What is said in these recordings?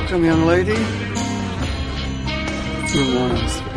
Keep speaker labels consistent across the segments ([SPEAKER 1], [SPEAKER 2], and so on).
[SPEAKER 1] welcome, young lady. You're us.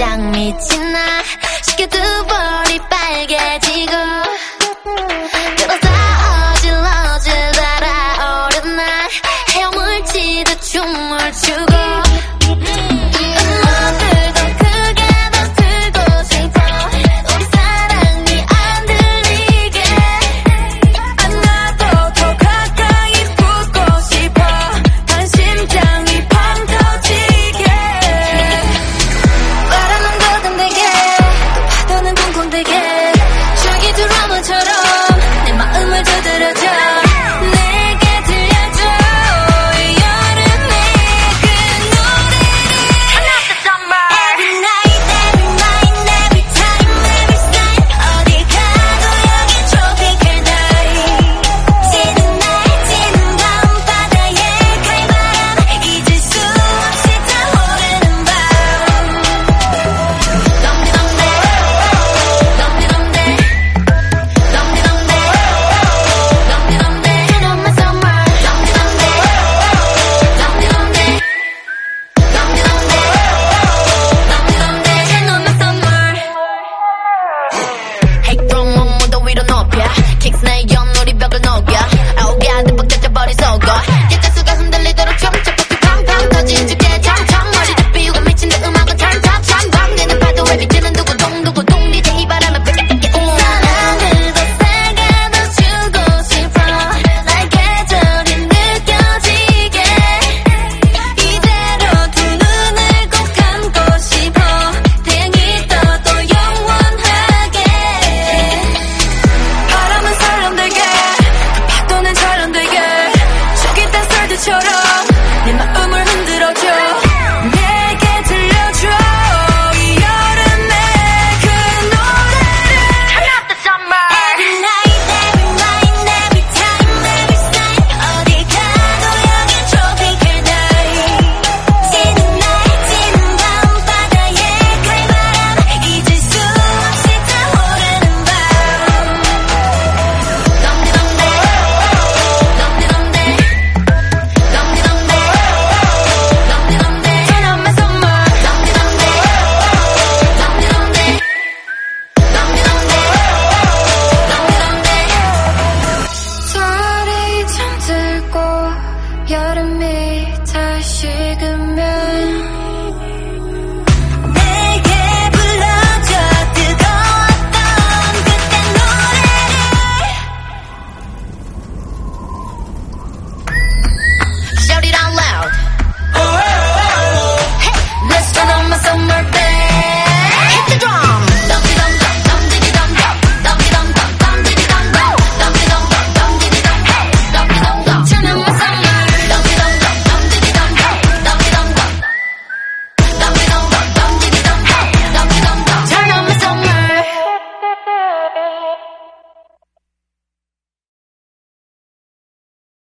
[SPEAKER 2] 짱 미치나. 시켜도